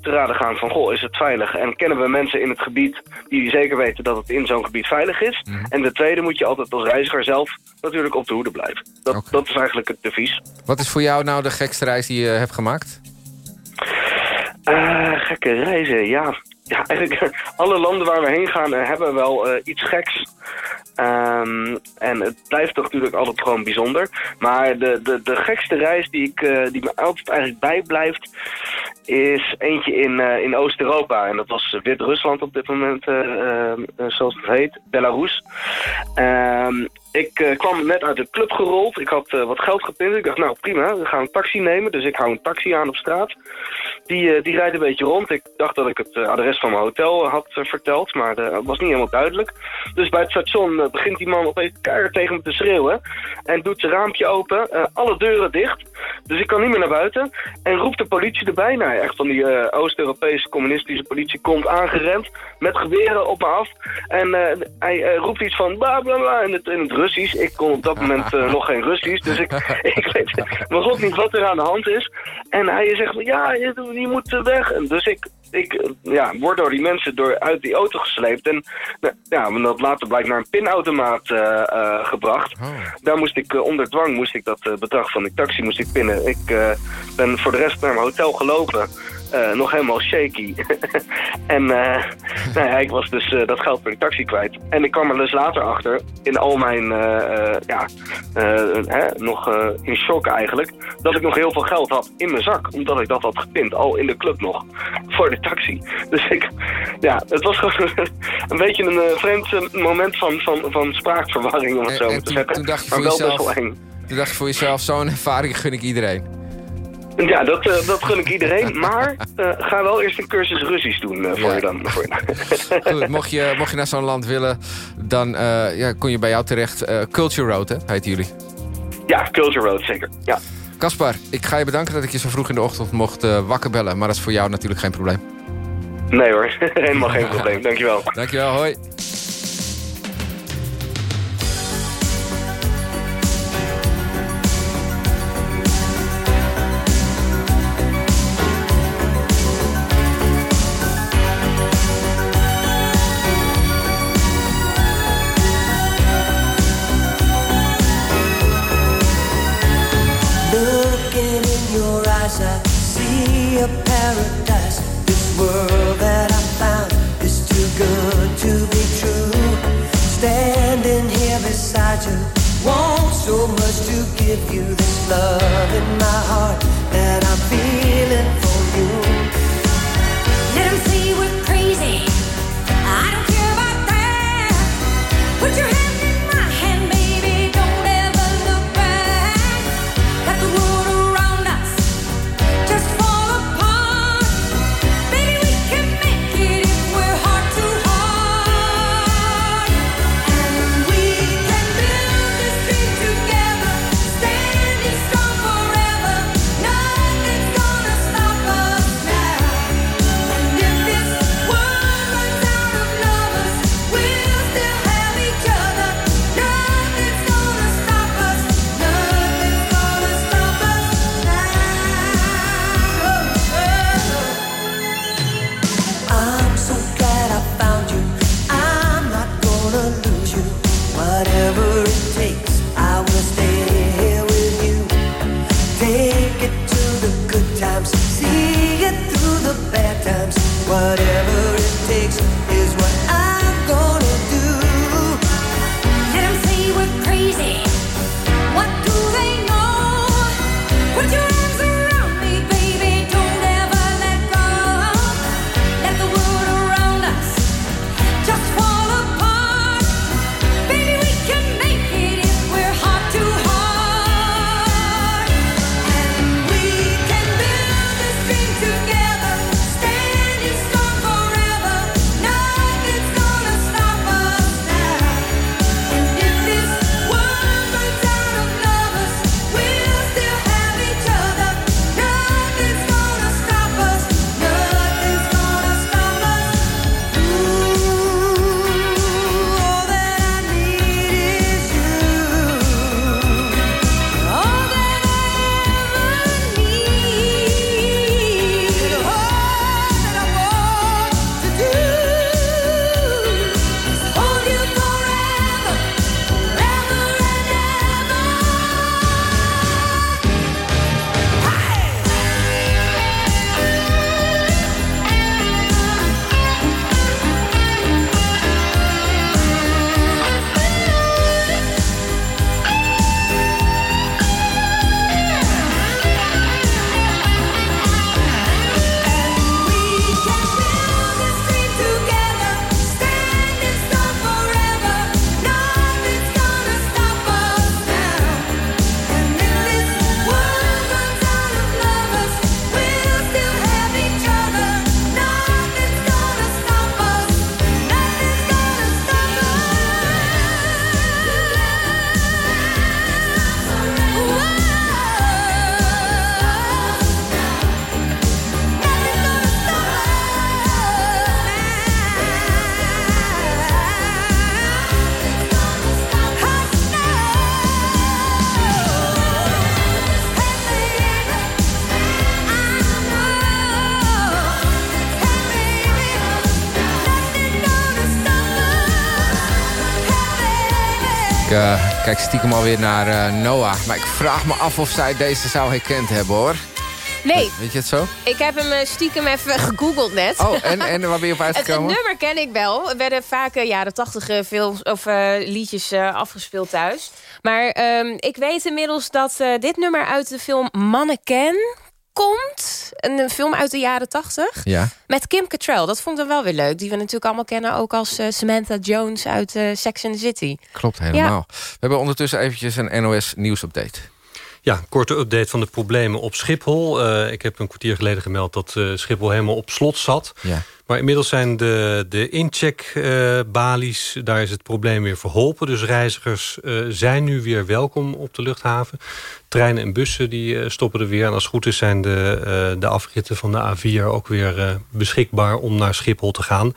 te raden gaan van, goh, is het veilig? En kennen we mensen in het gebied die zeker weten dat het in zo'n gebied veilig is? Mhm. Mm. En de tweede moet je altijd als reiziger zelf natuurlijk op de hoede blijven. Dat, okay. dat is eigenlijk het devies. Wat is voor jou nou de gekste reis die je hebt gemaakt? gekke reizen, ja ja, eigenlijk alle landen waar we heen gaan uh, hebben wel uh, iets geks. Um, en het blijft toch natuurlijk altijd gewoon bijzonder. Maar de, de, de gekste reis die, ik, uh, die me altijd eigenlijk bijblijft... is eentje in, in Oost-Europa. En dat was Wit-Rusland op dit moment, zoals het heet. Belarus. Um, ik kwam net uit de club gerold. Ik had wat geld gepind. Ik dacht, nou prima, we gaan een taxi nemen. Dus ik hou een taxi aan op straat. Die, die rijdt een beetje rond. Ik dacht dat ik het adres van mijn hotel had verteld. Maar dat was niet helemaal duidelijk. Dus bij het station begint die man opeens keihard tegen me te schreeuwen. En doet zijn raampje open. alle deuren dicht. Dus ik kan niet meer naar buiten. En roept de politie erbij. Nou, echt van die Oost-Europese communistische politie komt aangerend. Met geweren op me af. En hij roept iets van bla bla bla in het, in het Rus. Russisch. Ik kon op dat moment eh, nog geen Russisch. Dus ik, ik weet mijn god niet wat er aan de hand is. En hij zegt, ja, je, je moet eh, weg. En dus ik, ik eh, ja, word door die mensen door, uit die auto gesleept. En nou, ja, dat later blijkt naar een pinautomaat eh, eh, gebracht. Daar moest ik, onder dwang moest ik dat bedrag van die taxi moest ik pinnen. Ik ben voor de rest naar mijn hotel gelopen. Eh, nog helemaal shaky. en eh, nou ja, ik was dus eh, dat geld voor de taxi kwijt. En ik kwam er dus later achter, in al mijn, ja, hè, nog in shock eigenlijk, dat ik nog heel veel geld had in mijn zak. Omdat ik dat had gepint, al in de club nog, voor de taxi. Dus ik, ja, het was gewoon een beetje een vreemd moment van, van, van spraakverwarring, om het zo en te toen- zeggen. toen dacht je maar wel best wel eng. Toen dacht je voor jezelf, zo'n ervaring gun ik iedereen. Ja, dat, eh, dat gun ik iedereen. Maar eh, ga wel eerst een cursus Russisch doen eh, voor Ja. je dan. Voor je. Goed, mocht, je, mocht je naar zo'n land willen, dan ja, kon je bij jou terecht. Culture Road, hè, heet jullie. Ja, Culture Road, zeker. Ja. Kaspar, ik ga je bedanken dat ik je zo vroeg in de ochtend mocht wakker bellen. Maar dat is voor jou natuurlijk geen probleem. Nee hoor, helemaal geen probleem. Dankjewel. Dankjewel, hoi. Want so much to give you this love kijk stiekem alweer naar eh, Noah. Maar ik vraag me af of zij deze zou herkend hebben, hoor. Nee, Weet je het zo? ik heb hem eh, stiekem even gegoogeld net. Oh, en, en waar ben je op Het, het uitgekomen? nummer ken ik wel. Er werden vaak jaren tachtig eh, films of liedjes afgespeeld thuis. Maar ehm, ik weet inmiddels dat dit nummer uit de film Mannequin komt. Een, film uit de jaren tachtig. Ja. Met Kim Cattrall. Dat vond ik dan wel weer leuk. Die we natuurlijk allemaal kennen ook als eh, Samantha Jones uit eh, Sex and the City. Klopt, helemaal. We hebben ondertussen eventjes een NOS nieuwsupdate. Ja, korte update van de problemen op Schiphol. Eh, ik heb een kwartier geleden gemeld dat eh, Schiphol helemaal op slot zat. Ja. Maar inmiddels zijn de, de incheck-balies, daar is het probleem weer verholpen. Dus reizigers eh, zijn nu weer welkom op de luchthaven. Treinen en bussen die eh, stoppen er weer. En als het goed is zijn de, eh, de afritten van de A4 ook weer eh, beschikbaar om naar Schiphol te gaan.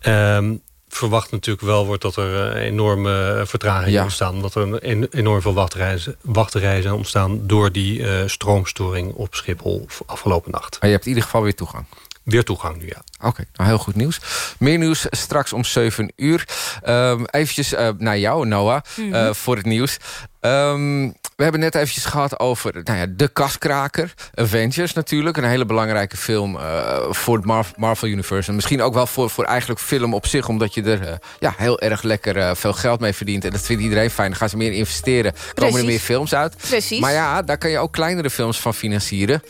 Ehm, verwacht natuurlijk wel wordt dat er eh, enorme vertragingen Ja. ontstaan. Omdat er een en- enorm veel wachtreizen, wachterijen zijn ontstaan... door die eh, stroomstoring op Schiphol afgelopen nacht. Maar je hebt in ieder geval weer toegang. Weer toegang nu, ja. Oké, nou heel goed nieuws. Meer nieuws straks om 7 uur. Ehm eventjes eh, naar jou, Noah, Mhm. eh, voor het nieuws. Ehm, we hebben net eventjes gehad over nou ja, de kaskraker. Avengers natuurlijk. Een hele belangrijke film eh, voor het Mar- Marvel Universe. En misschien ook wel voor, voor eigenlijk film op zich. Omdat je er ja, heel erg lekker veel geld mee verdient. En dat vindt iedereen fijn. Dan gaan ze meer investeren. Komen er meer films uit. Precies. Maar ja, daar kan je ook kleinere films van financieren.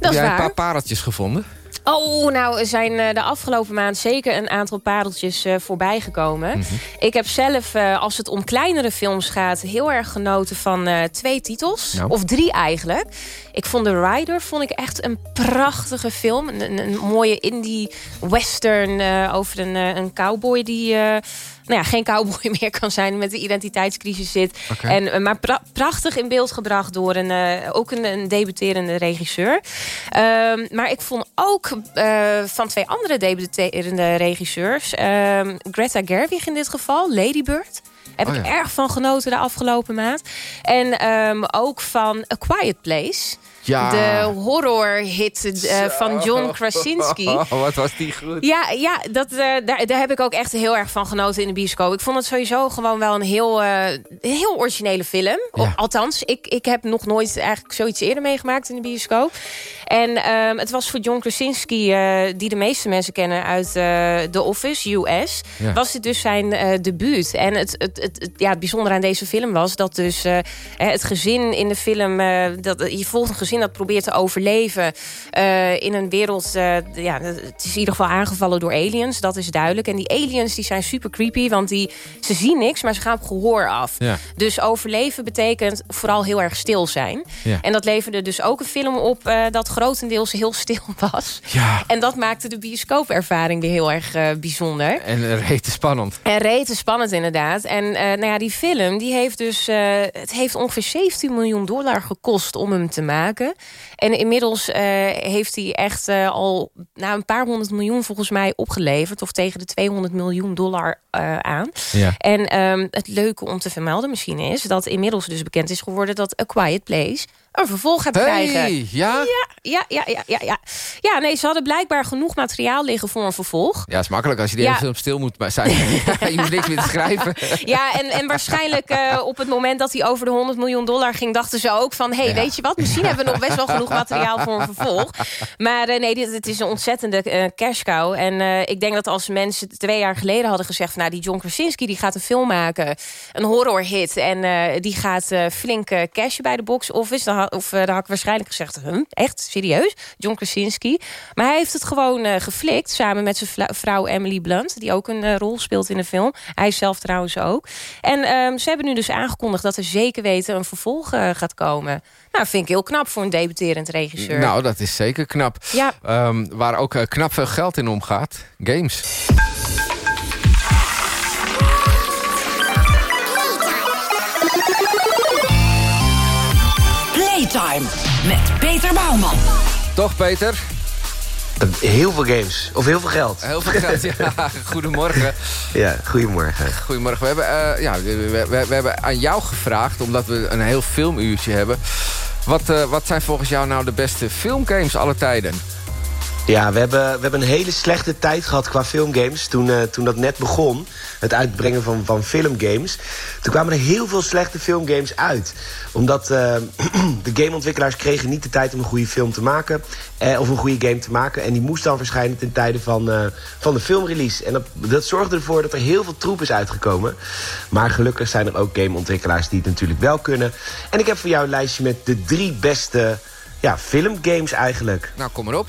Dat Heb jij een paar pareltjes gevonden? Oh, nou, er zijn eh, de afgelopen maand zeker een aantal pareltjes eh, voorbij gekomen. Mhm. Ik heb zelf, eh, als het om kleinere films gaat... heel erg genoten van twee titels. Nou. Of drie eigenlijk. Ik vond The Rider vond ik echt een prachtige film. Een, mooie indie western eh, over een, een cowboy die... nou ja, geen cowboy meer kan zijn met de identiteitscrisis zit. En, eh, maar pra- prachtig in beeld gebracht door een, eh, ook een, een debuterende regisseur. Ehm, maar ik vond ook eh, van twee andere debuterende regisseurs... ehm, Greta Gerwig in dit geval, Lady Bird... Heb Oh ik erg van genoten de afgelopen maand. En ehm, ook van A Quiet Place. Ja. De horrorhit eh, van John Krasinski. Oh, wat was die goed. Ja, ja dat, eh, daar, daar heb ik ook echt heel erg van genoten in de bioscoop. Ik vond het sowieso gewoon wel een heel, eh, heel originele film. Ja. Althans, ik, ik heb nog nooit eigenlijk zoiets eerder meegemaakt in de bioscoop. En ehm, het was voor John Krasinski, die de meeste mensen kennen uit The Office, US... Ja. was dit dus zijn debuut. En het, het, het, het- ja, het bijzondere aan deze film was dat dus het gezin in de film... dat, je volgt een gezin dat probeert te overleven eh, in een wereld... eh, ja, het is in ieder geval aangevallen door aliens, dat is duidelijk. En die aliens die zijn super creepy, want die, ze zien niks, maar ze gaan op gehoor af. Ja. Dus overleven betekent vooral heel erg stil zijn. Ja. En dat leverde dus ook een film op eh, dat grotendeels heel stil was. Ja. En dat maakte de bioscoopervaring weer heel erg bijzonder. En rete spannend. En rete spannend inderdaad. En nou ja, die film die heeft dus... het heeft ongeveer 17 miljoen dollar gekost om hem te maken. En inmiddels eh, heeft hij echt eh, al nou, een paar honderd miljoen volgens mij opgeleverd. Of tegen de 200 miljoen dollar eh, aan. Ja. En ehm, het leuke om te vermelden misschien is... dat inmiddels dus bekend is geworden dat A Quiet Place... een vervolg gaat Hey, krijgen. ja? Ja, ja, ja, ja, ja. Ja, nee, ze hadden blijkbaar genoeg materiaal liggen voor een vervolg. Ja, is makkelijk als je de Ja. hele film stil moet zijn. je hoeft niks meer te schrijven. Ja, en, en waarschijnlijk eh, op het moment dat hij over de 100 miljoen dollar ging... dachten ze ook van, hé, hey, Ja. weet je wat? Misschien hebben we nog best wel genoeg materiaal voor een vervolg. Maar eh, nee, dit, het is een ontzettende eh cash cow. En eh, ik denk dat als mensen twee jaar geleden hadden gezegd... van, nou, die John Krasinski die gaat een film maken, een horrorhit... en die gaat flink cashen bij de box office... Dan, had- of, eh, dan had ik waarschijnlijk gezegd, hm, echt, serieus? John Krasinski? Maar hij heeft het gewoon eh, geflikt, samen met zijn vrouw Emily Blunt... die ook een eh, rol speelt in de film. Hij zelf trouwens ook. En ehm, ze hebben nu dus aangekondigd dat er zeker weten... een vervolg gaat komen. Nou, vind ik heel knap voor een debuterend regisseur. Nou, dat is zeker knap. Ja. Ehm, waar ook knap veel geld in omgaat. Games. Playtime met Peter Bouwman. Toch, Peter? Heel veel games. Of heel veel geld. Heel veel geld, ja. Goedemorgen. Ja, goedemorgen. Goedemorgen. We hebben, eh, ja, we, we, we hebben aan jou gevraagd, omdat we een heel filmuurtje hebben. Wat, eh, wat zijn volgens jou nou de beste filmgames aller tijden? Ja, we hebben, we hebben een hele slechte tijd gehad qua filmgames. Toen, eh, toen dat net begon, het uitbrengen van, van filmgames. Toen kwamen er heel veel slechte filmgames uit. Omdat eh, de gameontwikkelaars kregen niet de tijd om een goede film te maken. Eh, of een goede game te maken. En die moest dan verschijnen ten tijde van, eh, van de filmrelease. En dat, dat zorgde ervoor dat er heel veel troep is uitgekomen. Maar gelukkig zijn er ook gameontwikkelaars die het natuurlijk wel kunnen. En ik heb voor jou een lijstje met de drie beste ja, filmgames eigenlijk. Nou, kom maar op.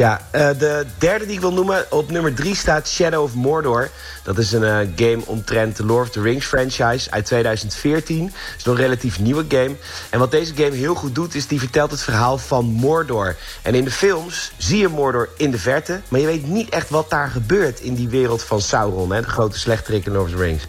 Ja, eh, de derde die ik wil noemen, op nummer drie staat Shadow of Mordor. Dat is een eh, game omtrent de Lord of the Rings franchise uit 2014. Het is nog een relatief nieuwe game. En wat deze game heel goed doet, is die vertelt het verhaal van Mordor. En in de films zie je Mordor in de verte, maar je weet niet echt wat daar gebeurt in die wereld van Sauron, hè, de grote slechterik in Lord of the Rings.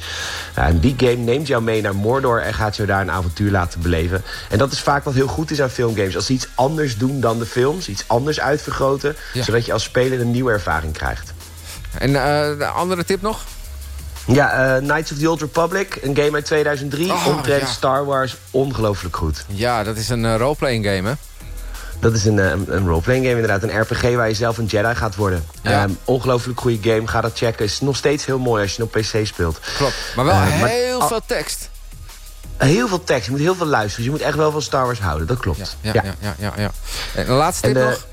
En die game neemt jou mee naar Mordor en gaat jou daar een avontuur laten beleven. En dat is vaak wat heel goed is aan filmgames. Als ze iets anders doen dan de films, iets anders uitvergroten, Ja. zodat je als speler een nieuwe ervaring krijgt. En eh, de andere tip nog? Ja, eh, Knights of the Old Republic, een game uit 2003, Oh, omtrent ja. Star Wars, ongelooflijk goed. Ja, dat is een eh, roleplaying game, hè? Dat is een, een, een roleplaying game inderdaad, een RPG waar je zelf een Jedi gaat worden. Ja. Ehm, ongelooflijk goede game, ga dat checken. Is nog steeds heel mooi als je op PC speelt. Klopt, maar wel heel veel tekst. Heel veel tekst, je moet heel veel luisteren. Dus je moet echt wel van Star Wars houden, dat klopt. Ja, ja, ja, ja. ja. En de laatste tip En, nog?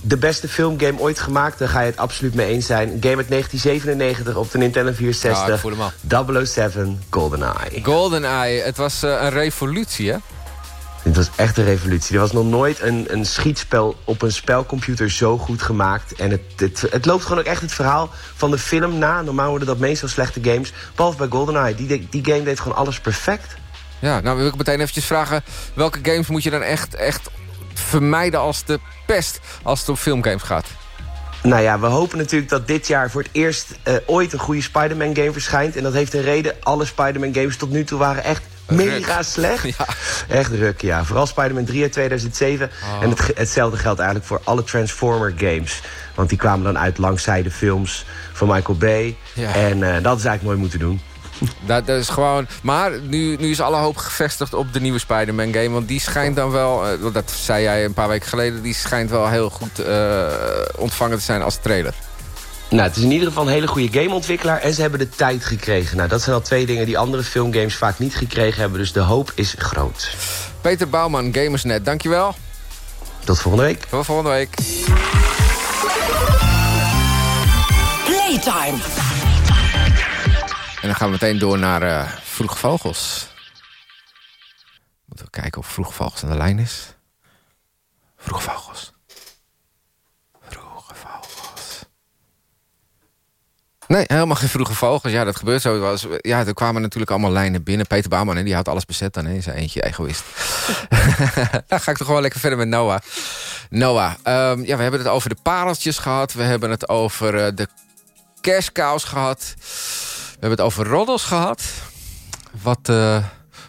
De beste filmgame ooit gemaakt, daar ga je het absoluut mee eens zijn. Game uit 1997 op de Nintendo 64. Ja, ik voel hem al. 007 GoldenEye. GoldenEye, het was eh, een revolutie, hè? Dit was echt een revolutie. Er was nog nooit een, een schietspel op een spelcomputer zo goed gemaakt. En het, het, het loopt gewoon ook echt het verhaal van de film na. Normaal worden dat meestal slechte games. Behalve bij GoldenEye. Die, die game deed gewoon alles perfect. Ja, nou wil ik meteen eventjes vragen... welke games moet je dan echt, echt vermijden als de pest... als het om filmgames gaat? Nou ja, we hopen natuurlijk dat dit jaar voor het eerst eh, ooit een goede Spider-Man game verschijnt. En dat heeft een reden. Alle Spider-Man games tot nu toe waren echt mega slecht. Echt ruk, ja. Vooral Spider-Man 3 uit 2007. Oh. En het, hetzelfde geldt eigenlijk voor alle Transformer games. Want die kwamen dan uit langzij de films van Michael Bay. Ja. En eh, dat is eigenlijk mooi moeten doen. Dat, dat is gewoon... Maar nu, nu is alle hoop gevestigd op de nieuwe Spider-Man game. Want die schijnt dan wel... eh, dat zei jij een paar weken geleden... die schijnt wel heel goed eh, ontvangen te zijn als trailer. Nou, het is in ieder geval een hele goede gameontwikkelaar. En ze hebben de tijd gekregen. Nou, dat zijn al twee dingen die andere filmgames vaak niet gekregen hebben. Dus de hoop is groot. Peter Bouwman, Gamersnet, dankjewel. Tot volgende week. Tot volgende week. Playtime. En dan gaan we meteen door naar eh Vroege Vogels. Moeten we kijken of Vroege Vogels aan de lijn is. Vroege Vogels. Vroege Vogels. Nee, helemaal geen vroege vogels. Ja, dat gebeurt zo. Ja, er kwamen natuurlijk allemaal lijnen binnen. Peter Bouwman, die had alles bezet dan. Hè. Zijn eentje egoïst. dan ga ik toch gewoon lekker verder met Noah. Noah, ehm, ja, we hebben het over de pareltjes gehad. We hebben het over eh, de kerstkaus gehad. We hebben het over roddels gehad. Wat, eh,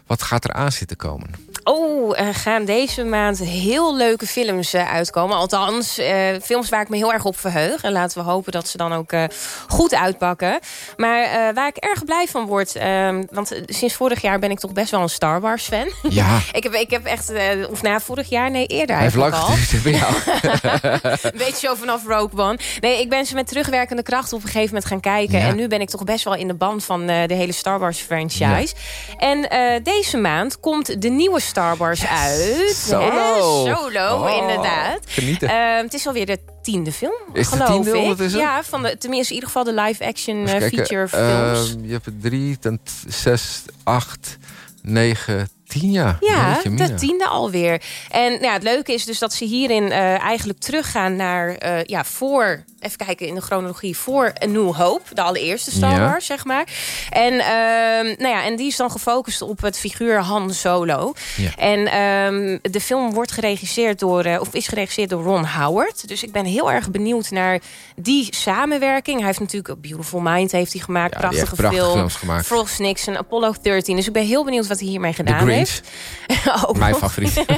wat gaat er aan zitten komen? Oh, gaan deze maand heel leuke films eh, uitkomen. Althans, eh, films waar ik me heel erg op verheug. En laten we hopen dat ze dan ook eh, goed uitpakken. Maar eh, waar ik erg blij van word... ehm, want sinds vorig jaar ben ik toch best wel een Star Wars fan. Ja. ik, heb, ik heb echt... eh, of na vorig jaar? Nee, eerder Hij heeft lang eigenlijk al. geduurd bij jou. een beetje zo vanaf Rogue One. Nee, ik ben ze met terugwerkende kracht op een gegeven moment gaan kijken. Ja. En nu ben ik toch best wel in de band van de hele Star Wars franchise. En eh, deze maand komt de nieuwe Star Wars uit. Solo. Hè? Solo, Oh, inderdaad. genieten. Eh, het is alweer de tiende film, Is het de geloof tiende ik. ondertussen? Ja, van de, tenminste in ieder geval de live-action eh, feature films. ehm, je hebt drie, dan t- zes, acht, negen, tien jaar. Ja, de tiende alweer. En nou ja, het leuke is dus dat ze hierin eh, eigenlijk teruggaan naar... eh, ja, voor, even kijken in de chronologie... voor A New Hope, de allereerste Star Ja. Wars, zeg maar. En, ehm, nou ja, en die is dan gefocust op het figuur Han Solo. Ja. En ehm, de film wordt geregisseerd door... eh, of is geregisseerd door Ron Howard. Dus ik ben heel erg benieuwd naar die samenwerking. Hij heeft natuurlijk Beautiful Mind heeft hij gemaakt. Heeft prachtige prachtige film. gemaakt. Frost Nixon, Apollo 13. Dus ik ben heel benieuwd wat hij hiermee gedaan Grinch. Ook Mijn favoriet.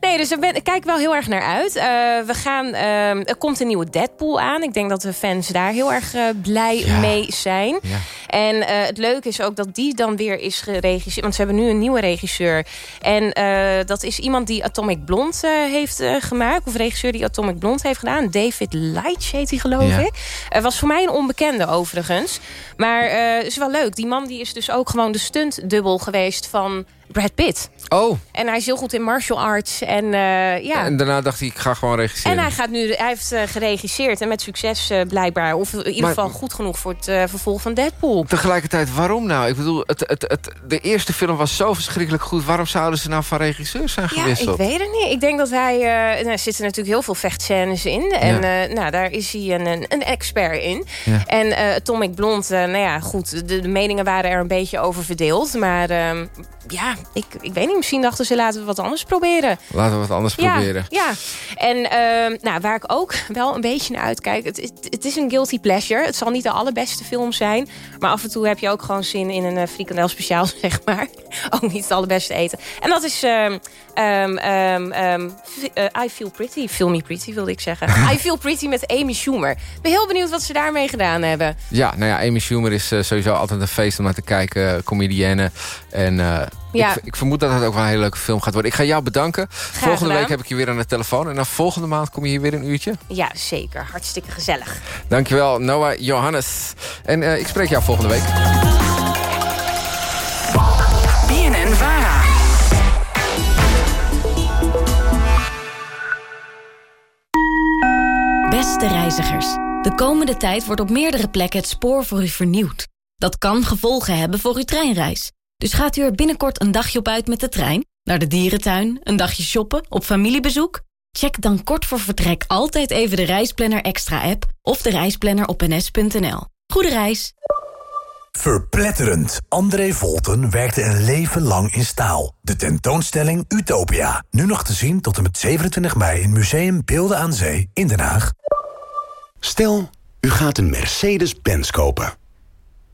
Nee, dus ben, ik kijk wel heel erg naar uit. Eh, we gaan, ehm, er komt een nieuwe Deadpool aan. Ik denk dat de fans daar heel erg eh, blij mee zijn. En eh, het leuke is ook dat die dan weer is geregisseerd. Want ze hebben nu een nieuwe regisseur. En dat is iemand die Atomic Blonde heeft gemaakt. Of regisseur die Atomic Blonde heeft gedaan. David Leitch heet hij geloof ik. Was voor mij een onbekende overigens. Maar eh is wel leuk. Die man die is dus ook gewoon de stuntdubbel geweest van Brad Pitt. Oh, En hij is heel goed in martial arts. En uh, ja... en daarna dacht hij, ik ga gewoon regisseren. En hij, gaat nu, hij heeft uh, geregisseerd en met succes uh, blijkbaar. Of in ieder Maar, geval goed genoeg voor het vervolg van Deadpool. Tegelijkertijd, waarom nou? Ik bedoel, het, het, het, de eerste film was zo verschrikkelijk goed. Waarom zouden ze nou van regisseur zijn ja, gewisseld? ik weet het niet. Ik denk dat hij... Nou, er zitten natuurlijk heel veel vechtscènes in. En ja. nou, daar is hij een, een, een expert in. Ja. En Atomic Blonde, nou ja, goed. De, de, meningen waren er een beetje over verdeeld. Maar ehm, ja, ik, ik weet niet. Misschien dachten ze, laten we wat anders proberen. Laten we wat anders ja, proberen. Ja, en uh, nou, waar ik ook wel een beetje naar uitkijk... Het, het, het, is een guilty pleasure. Het zal niet de allerbeste film zijn. Maar af en toe heb je ook gewoon zin in een uh, frikandel speciaal, zeg maar. ook niet het allerbeste eten. En dat is um, um, um, uh, I Feel Pretty. Feel Me Pretty, wilde ik zeggen. I Feel Pretty met Amy Schumer. Ik ben heel benieuwd wat ze daarmee gedaan hebben. Ja, nou ja, Amy Schumer is uh, sowieso altijd een feest om naar te kijken. Comedienne. En ja. ik, ik, vermoed dat het ook wel een hele leuke film gaat worden. Ik ga jou bedanken. Graag volgende gedaan. week heb ik je weer aan de telefoon. En dan volgende maand kom je hier weer een uurtje. Ja, zeker. Hartstikke gezellig. Dankjewel, Noah Johannes. En uh, ik spreek jou volgende week. BNN Vara. Beste reizigers, de komende tijd wordt op meerdere plekken het spoor voor u vernieuwd. Dat kan gevolgen hebben voor uw treinreis. Dus gaat u er binnenkort een dagje op uit met de trein? Naar de dierentuin? Een dagje shoppen? Op familiebezoek? Check dan kort voor vertrek altijd even de Reisplanner Extra app of de reisplanner op ns.nl. Goede reis! Verpletterend. André Volten werkte een leven lang in staal. De tentoonstelling Utopia. Nu nog te zien tot en met 27 mei in Museum Beelden aan Zee in Den Haag. Stel, u gaat een Mercedes-Benz kopen.